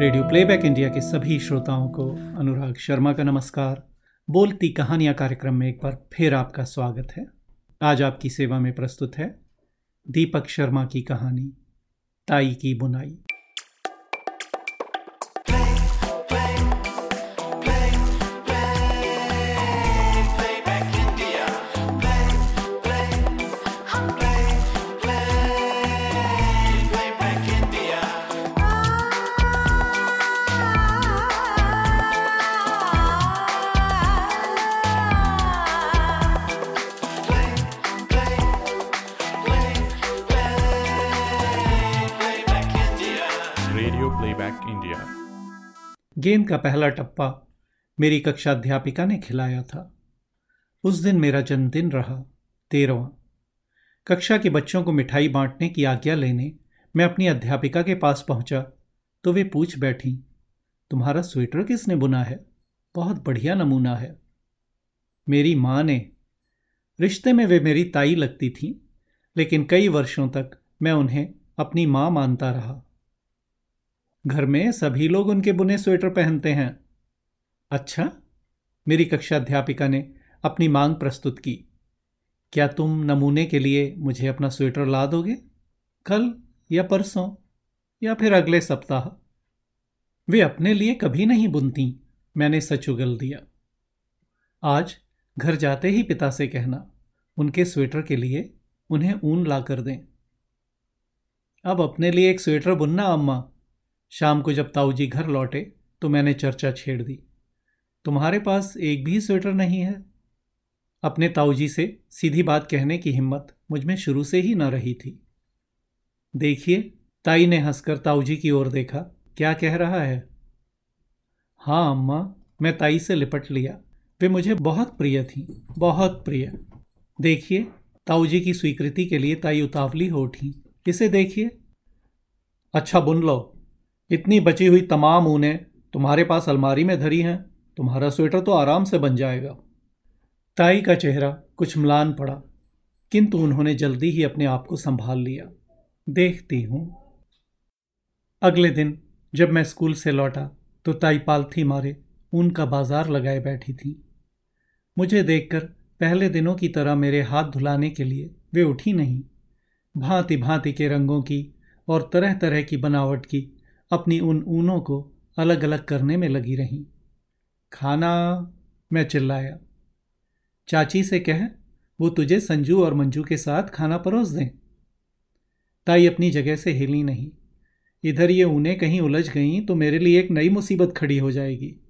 Radio playback India के सभी श्रोताओं को अनुराग शर्मा का नमस्कार। बोलती कहानियाँ कार्यक्रम में एक बार फिर आपका स्वागत है। आज आपकी सेवा में प्रस्तुत है दीपक शर्मा की कहानी, ताई की बुनाई। गेंद का पहला टप्पा मेरी कक्षा अध्यापिका ने खिलाया था। उस दिन मेरा जन्मदिन रहा, तेरहवा। कक्षा के बच्चों को मिठाई बांटने की आज्ञा लेने मैं अपनी अध्यापिका के पास पहुँचा तो वे पूछ बैठी, तुम्हारा स्वेटर किसने बुना है? बहुत बढ़िया नमूना है। मेरी माँ ने, रिश्ते में वे मेरी ताई लगती थीं, लेकिन कई वर्षों तक मैं उन्हें अपनी माँ मानता रहा। घर में सभी लोग उनके बुने स्वेटर पहनते हैं। अच्छा मेरी कक्षा अध्यापिका ने अपनी मांग प्रस्तुत की। क्या तुम नमूने के लिए मुझे अपना स्वेटर ला दोगे? कल या परसों या फिर अगले सप्ताह? वे अपने लिए कभी नहीं बुनती, मैंने सच उगल दिया। आज घर जाते ही पिता से कहना, उनके स्वेटर के लिए उन्हें ऊन ला कर दें। अब अपने लिए एक स्वेटर बुनना, अम्मा। शाम को जब ताऊ जी घर लौटे तो मैंने चर्चा छेड़ दी। तुम्हारे पास एक भी स्वेटर नहीं है? अपने ताऊ जी से सीधी बात कहने की हिम्मत मुझमें शुरू से ही न रही थी। देखिए, ताई ने हंसकर ताऊ जी की ओर देखा, क्या कह रहा है? हाँ अम्मा, मैं ताई से लिपट लिया। वे मुझे बहुत प्रिय थी, बहुत प्रिय। देखिए, ताऊ जी की स्वीकृति के लिए ताई उतावली हो उठी। इसे देखिए। अच्छा बुन लो। इतनी बची हुई तमाम ऊनें तुम्हारे पास अलमारी में धरी हैं, तुम्हारा स्वेटर तो आराम से बन जाएगा। ताई का चेहरा कुछ म्लान पड़ा, किंतु उन्होंने जल्दी ही अपने आप को संभाल लिया। देखती हूँ। अगले दिन जब मैं स्कूल से लौटा तो ताई पालथी मारे ऊन का बाज़ार लगाए बैठी थी। मुझे देखकर पहले दिनों की तरह मेरे हाथ धुलाने के लिए वे उठी नहीं। भांति भांति के रंगों की और तरह तरह की बनावट की अपनी उन ऊनों को अलग अलग करने में लगी रहीं। खाना मैं चिल्लाया। चाची से कह, वो तुझे संजू और मंजू के साथ खाना परोस दें? ताई अपनी जगह से हिली नहीं। इधर ये ऊनें कहीं उलझ गईं तो मेरे लिए एक नई मुसीबत खड़ी हो जाएगी।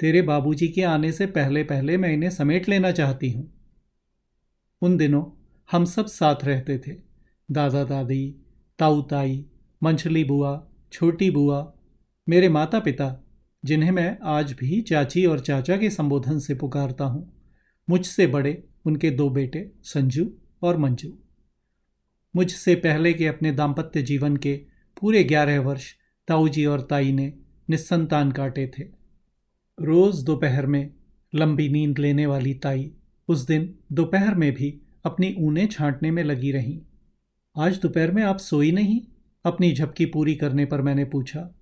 तेरे बाबूजी के आने से पहले पहले मैं इन्हें समेट लेना चाहती हूँ। उन दिनों हम सब साथ रहते थे। दादा दादी ताऊ ताई मंछली बुआ छोटी बुआ, मेरे माता पिता जिन्हें मैं आज भी चाची और चाचा के संबोधन से पुकारता हूँ, मुझसे बड़े उनके दो बेटे, संजू और मंजू। मुझसे पहले के अपने दाम्पत्य जीवन के पूरे ग्यारह वर्ष ताऊ जी और ताई ने निस्संतान काटे थे। रोज़ दोपहर में लंबी नींद लेने वाली ताई उस दिन दोपहर में भी अपनी ऊने छांटने में लगी रहीं। आज दोपहर में आप सोई नहीं? अपनी झपकी पूरी करने पर मैंने पूछा,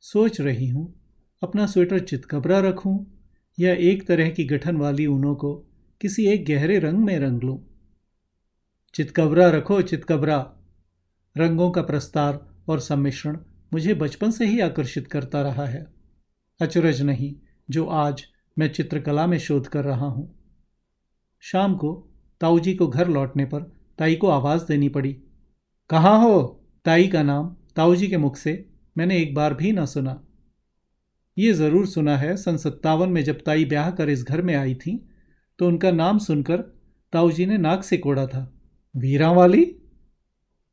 सोच रही हूँ, अपना स्वेटर चितकबरा रखूँ या एक तरह की गठन वाली ऊनों को किसी एक गहरे रंग में रंग लूँ? चितकबरा रखो, चितकबरा। रंगों का प्रस्तार और सम्मिश्रण मुझे बचपन से ही आकर्षित करता रहा है। अचरज नहीं, जो आज मैं चित्रकला में शोध कर रहा हूँ। शाम को ताऊजी को घर लौटने पर ताई को आवाज़ देनी पड़ी, कहाँ हो? ताई का नाम ताऊजी के मुख से मैंने एक बार भी ना सुना। ये ज़रूर सुना है, सन सत्तावन में जब ताई ब्याह कर इस घर में आई थी तो उनका नाम सुनकर ताऊजी ने नाक से कोड़ा था। वीरा वाली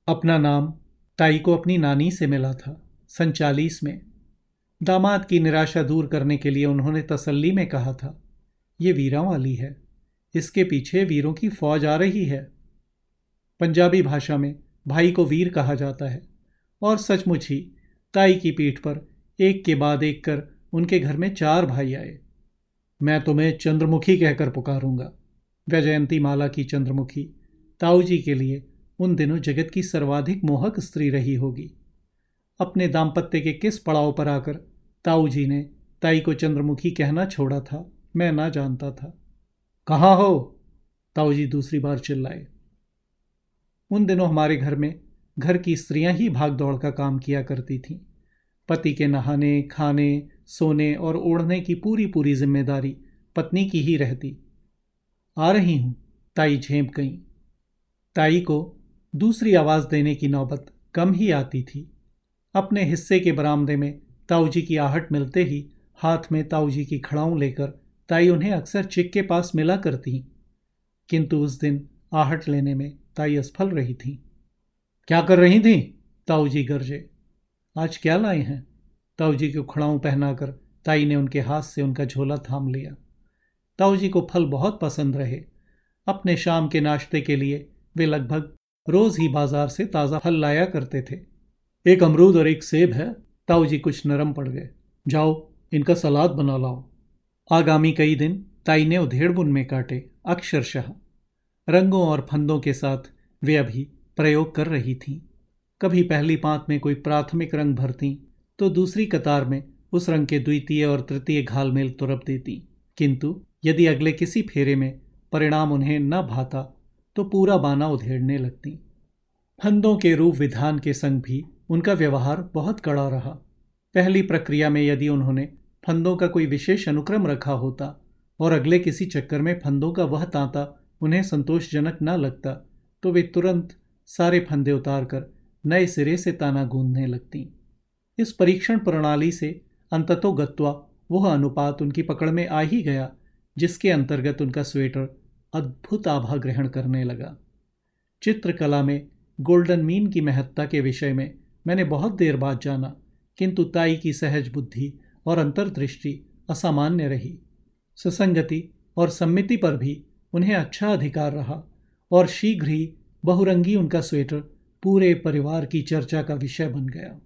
अपना नाम ताई को अपनी नानी से मिला था, सन चालीस में। दामाद की निराशा दूर करने के लिए उन्होंने तसल्ली में कहा था, ये वीरा वाली है, इसके पीछे वीरों की फौज आ रही है। पंजाबी भाषा में भाई को वीर कहा जाता है और सचमुच ही ताई की पीठ पर एक के बाद एक कर उनके घर में चार भाई आए। मैं तुम्हें चंद्रमुखी कहकर पुकारूँगा। वैजयंती माला की चंद्रमुखी ताऊ जी के लिए उन दिनों जगत की सर्वाधिक मोहक स्त्री रही होगी। अपने दाम्पत्य के किस पड़ाव पर आकर ताऊ जी ने ताई को चंद्रमुखी कहना छोड़ा था, मैं ना जानता था। कहाँ हो? ताऊ जी दूसरी बार चिल्लाए। उन दिनों हमारे घर में घर की स्त्रियाँ ही भाग दौड़ का काम किया करती थीं। पति के नहाने, खाने, सोने और ओढ़ने की पूरी पूरी ज़िम्मेदारी पत्नी की ही रहती। आ रही हूँ, ताई झेप गई। ताई को दूसरी आवाज़ देने की नौबत कम ही आती थी। अपने हिस्से के बरामदे में ताऊ जी की आहट मिलते ही हाथ में ताऊ जी की खड़ाऊं लेकर ताई उन्हें अक्सर चिक के पास मिला करती। किंतु उस दिन आहट लेने में ताई असफल रही थी। क्या कर रही थी? ताऊ जी गरजे। आज क्या लाए हैं? ताऊ जी को खड़ाऊं पहनाकर ताई ने उनके हाथ से उनका झोला थाम लिया। ताऊ जी को फल बहुत पसंद रहे। अपने शाम के नाश्ते के लिए वे लगभग रोज ही बाज़ार से ताज़ा फल लाया करते थे। एक अमरूद और एक सेब है। ताऊ जी कुछ नरम पड़ गए। जाओ, इनका सलाद बना लाओ। आगामी कई दिन ताई ने उधेड़ बुन में काटे अक्षरशः। रंगों और फंदों के साथ वे अभी प्रयोग कर रही थीं। कभी पहली पांत में कोई प्राथमिक रंग भरती तो दूसरी कतार में उस रंग के द्वितीय और तृतीय घालमेल तुरप देती। किंतु यदि अगले किसी फेरे में परिणाम उन्हें न भाता तो पूरा बाना उधेड़ने लगती। फंदों के रूप विधान के संग भी उनका व्यवहार बहुत कड़ा रहा। पहली प्रक्रिया में यदि उन्होंने फंदों का कोई विशेष अनुक्रम रखा होता, और अगले किसी चक्कर में फंदों का वह तांता उन्हें संतोषजनक न लगता तो वे तुरंत सारे फंदे उतार कर नए सिरे से ताना गूंधने लगती। इस परीक्षण प्रणाली से अंततो गत्वा वह अनुपात उनकी पकड़ में आ ही गया, जिसके अंतर्गत उनका स्वेटर अद्भुत आभा ग्रहण करने लगा। चित्रकला में गोल्डन मीन की महत्ता के विषय में मैंने बहुत देर बाद जाना, किंतु ताई की सहज बुद्धि और अंतर्दृष्टि असामान्य रही। सुसंगति और सम्मिति पर भी उन्हें अच्छा अधिकार रहा और शीघ्र ही बहुरंगी उनका स्वेटर पूरे परिवार की चर्चा का विषय बन गया।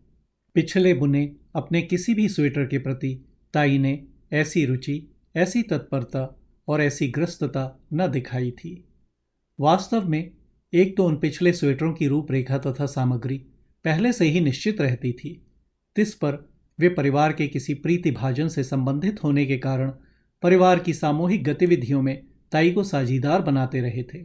पिछले बुने अपने किसी भी स्वेटर के प्रति ताई ने ऐसी रुचि, ऐसी तत्परता और ऐसी ग्रस्तता न दिखाई थी। वास्तव में एक तो उन पिछले स्वेटरों की रूपरेखा तथा सामग्री पहले से ही निश्चित रहती थी। तिस पर वे परिवार के किसी प्रीतिभाजन से संबंधित होने के कारण परिवार की सामूहिक गतिविधियों में ताई को साझीदार बनाते रहे थे।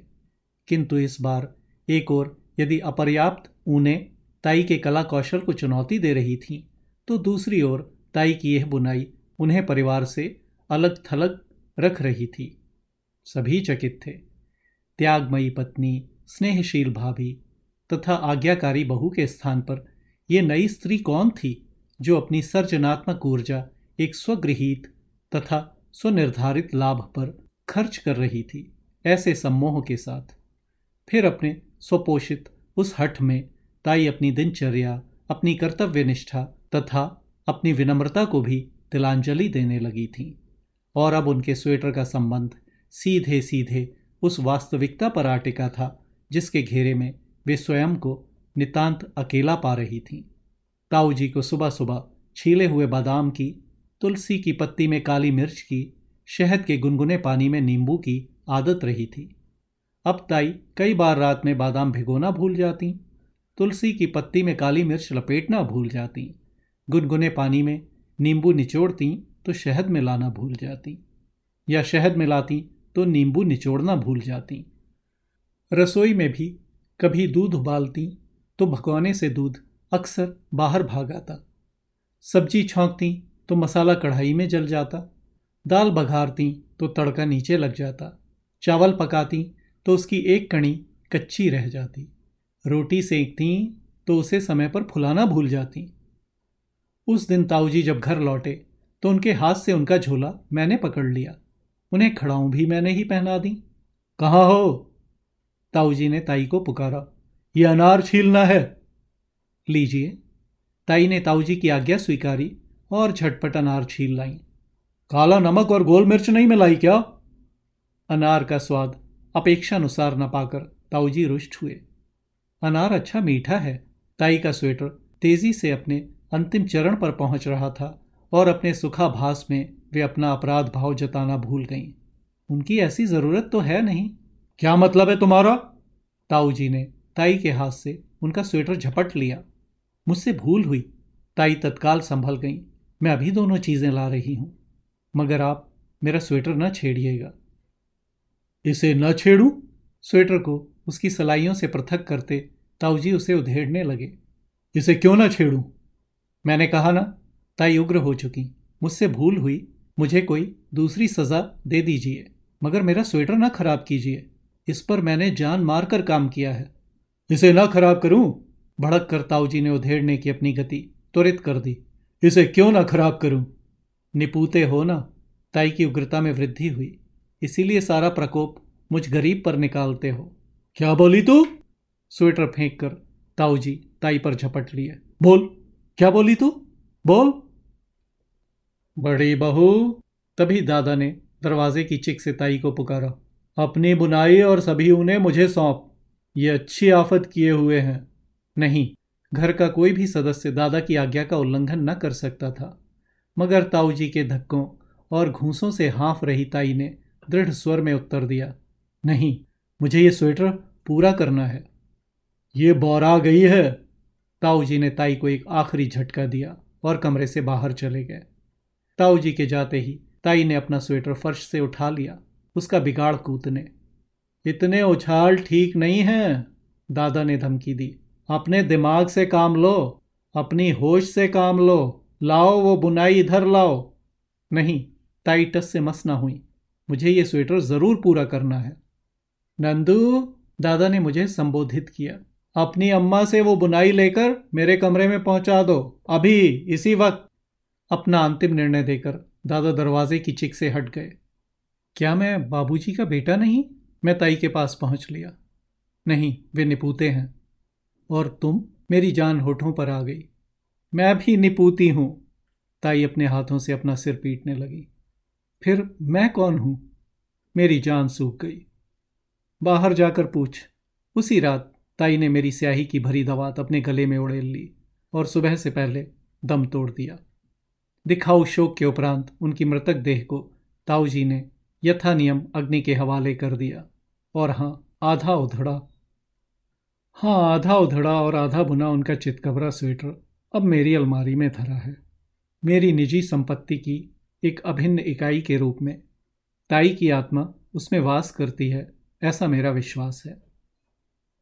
किंतु इस बार एक और यदि अपर्याप्त ऊने ताई के कला कौशल को चुनौती दे रही थी तो दूसरी ओर ताई की यह बुनाई उन्हें परिवार से अलग थलग रख रही थी। सभी चकित थे। त्यागमयी पत्नी, स्नेहशील भाभी तथा आज्ञाकारी बहू के स्थान पर यह नई स्त्री कौन थी जो अपनी सर्जनात्मक ऊर्जा एक स्वगृहित तथा स्वनिर्धारित लाभ पर खर्च कर रही थी ऐसे सम्मोह के साथ। फिर अपने स्वपोषित उस हठ में ताई अपनी दिनचर्या, अपनी कर्तव्य निष्ठा तथा अपनी विनम्रता को भी तिलांजलि देने लगी थी और अब उनके स्वेटर का संबंध सीधे सीधे उस वास्तविकता पर आ टिका था जिसके घेरे में वे स्वयं को नितांत अकेला पा रही थीं। ताऊ जी को सुबह सुबह छीले हुए बादाम की, तुलसी की पत्ती में काली मिर्च की शहद के गुनगुने पानी में नींबू की आदत रही थी। अब ताई कई बार रात में बादाम भिगोना भूल जाती, तुलसी की पत्ती में काली मिर्च लपेटना भूल जाती, गुनगुने पानी में नींबू निचोड़ती तो शहद मिलाना भूल जाती, या शहद मिलाती तो नींबू निचोड़ना भूल जाती। रसोई में भी कभी दूध उबालती तो भगवाने से दूध अक्सर बाहर भाग आता सब्ज़ी छोंकती तो मसाला कढ़ाई में जल जाता दाल बघारती तो तड़का नीचे लग जाता, चावल पकाती तो उसकी एक कणी कच्ची रह जाती, रोटी सेकती तो उसे समय पर फुलाना भूल जाती। उस दिन ताऊजी जब घर लौटे तो उनके हाथ से उनका झोला मैंने पकड़ लिया, उन्हें खड़ाऊं भी मैंने ही पहना दी। कहाँ हो? ताऊ जी ने ताई को पुकारा, ये अनार छीलना है। लीजिए। ताई ने ताऊ जी की आज्ञा स्वीकारी और झटपट अनार छील लाई। काला नमक और गोल मिर्च नहीं मिलाई क्या? अनार का स्वाद अपेक्षानुसार न पाकर ताऊजी रुष्ट हुए। अनार अच्छा मीठा है। ताई का स्वेटर तेज़ी से अपने अंतिम चरण पर पहुँच रहा था और अपने सुखाभास में वे अपना अपराध भाव जताना भूल गईं। उनकी ऐसी ज़रूरत तो है नहीं। क्या मतलब है तुम्हारा? ताऊ जी ने ताई के हाथ से उनका स्वेटर झपट लिया। मुझसे भूल हुई। ताई तत्काल संभल गई। मैं अभी दोनों चीज़ें ला रही हूँ। मगर आप मेरा स्वेटर न छेड़िएगा। इसे न छेड़ू? स्वेटर को उसकी सलाइयों से पृथक करते ताऊजी उसे उधेड़ने लगे। इसे क्यों ना छेड़ू? मैंने कहा ना, ताई उग्र हो चुकी। मुझसे भूल हुई। मुझे कोई दूसरी सजा दे दीजिए, मगर मेरा स्वेटर ना खराब कीजिए। इस पर मैंने जान मारकर काम किया है। इसे ना खराब करूँ? भड़क कर ताऊजी ने उधेड़ने की अपनी गति त्वरित कर दी। इसे क्यों ना खराब करूँ? निपूते हो ना, ताई की उग्रता में वृद्धि हुई। इसीलिए सारा प्रकोप मुझ गरीब पर निकालते हो। क्या बोली तू? स्वेटर फेंक कर ताऊजी ताई पर झपट लिए। बोल, क्या बोली तू? बोल। बड़ी बहू, तभी दादा ने दरवाजे की चिक से ताई को पुकारा। अपनी बुनाई और सभी उन्हें मुझे सौंप। ये अच्छी आफत किए हुए हैं। नहीं, घर का कोई भी सदस्य दादा की आज्ञा का उल्लंघन न कर सकता था। मगर ताऊ जी के धक्कों और घूसों से हाँफ रही ताई ने दृढ़ स्वर में उत्तर दिया, नहीं, मुझे ये स्वेटर पूरा करना है। ये बौरा गई है। ताऊ जी ने ताई को एक आखिरी झटका दिया और कमरे से बाहर चले गए। ताऊ जी के जाते ही ताई ने अपना स्वेटर फर्श से उठा लिया, उसका बिगाड़ कूदने। इतने उछाल ठीक नहीं है, दादा ने धमकी दी। अपने दिमाग से काम लो, अपनी होश से काम लो। लाओ वो बुनाई इधर लाओ। नहीं ताई टस से मस ना हुई। मुझे ये स्वेटर ज़रूर पूरा करना है। नंदू, दादा ने मुझे संबोधित किया। अपनी अम्मा से वो बुनाई लेकर मेरे कमरे में पहुँचा दो। अभी, इसी वक्त। अपना अंतिम निर्णय देकर दादा दरवाजे की चिक से हट गए। क्या मैं बाबूजी का बेटा नहीं? मैं ताई के पास पहुँच लिया। नहीं, वे निपूते हैं। और तुम मेरी जान होठों पर आ गई। मैं भी निपूती हूँ। ताई अपने हाथों से अपना सिर पीटने लगी। फिर मैं कौन हूँ? मेरी जान सूख गई। बाहर जाकर पूछ। उसी रात ताई ने मेरी स्याही की भरी दवात अपने गले में उड़ेल ली और सुबह से पहले दम तोड़ दिया। दिखाऊ शोक के उपरांत उनकी मृतक देह को ताऊ जी ने यथा नियम अग्नि के हवाले कर दिया और हाँ आधा उधड़ा। हाँ आधा उधड़ा और आधा बुना उनका चितकबरा स्वेटर अब मेरी अलमारी में धरा है। मेरी निजी संपत्ति की एक अभिन्न इकाई के रूप में, ताई की आत्मा उसमें वास करती है, ऐसा मेरा विश्वास है।